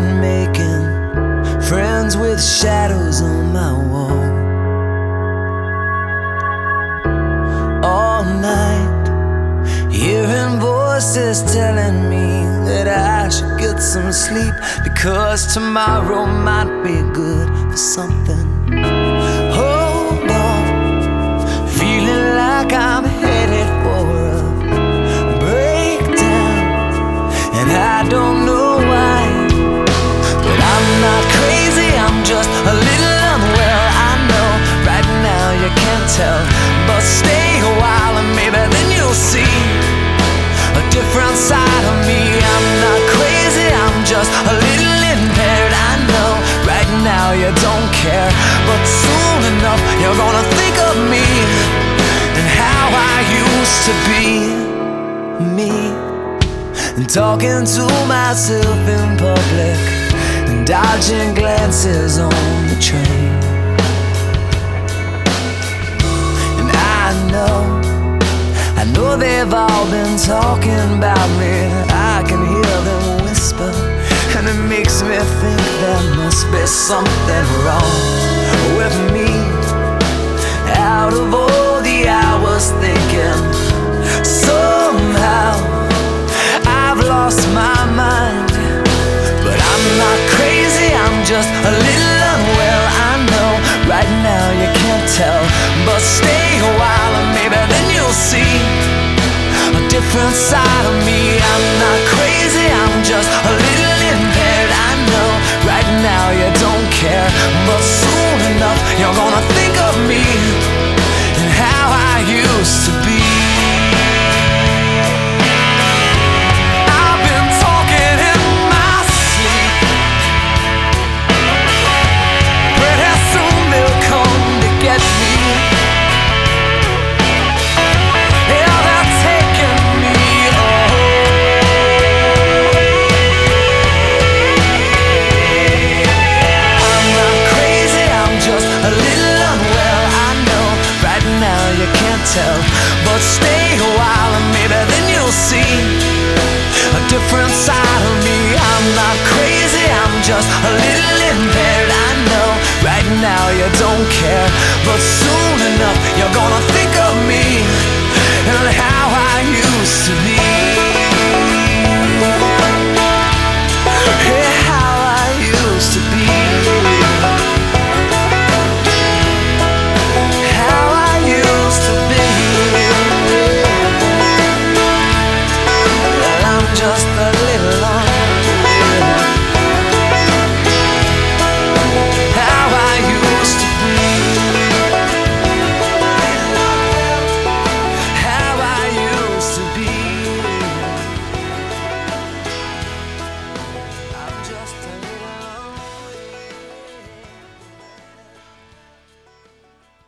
making friends with shadows on my wall. All night, hearing voices telling me that I should get some sleep because tomorrow might be good for something. Talking to myself in public and dodging glances on the train. And I know, I know they've all been talking about me. I can hear them whisper, and it makes me think there must be something wrong just a little unwell. I know right now you can't tell. But stay a while and maybe then you'll see a different side of me. I'm a little impaired, I know. Right now you don't care, but soon enough you're gonna think of me.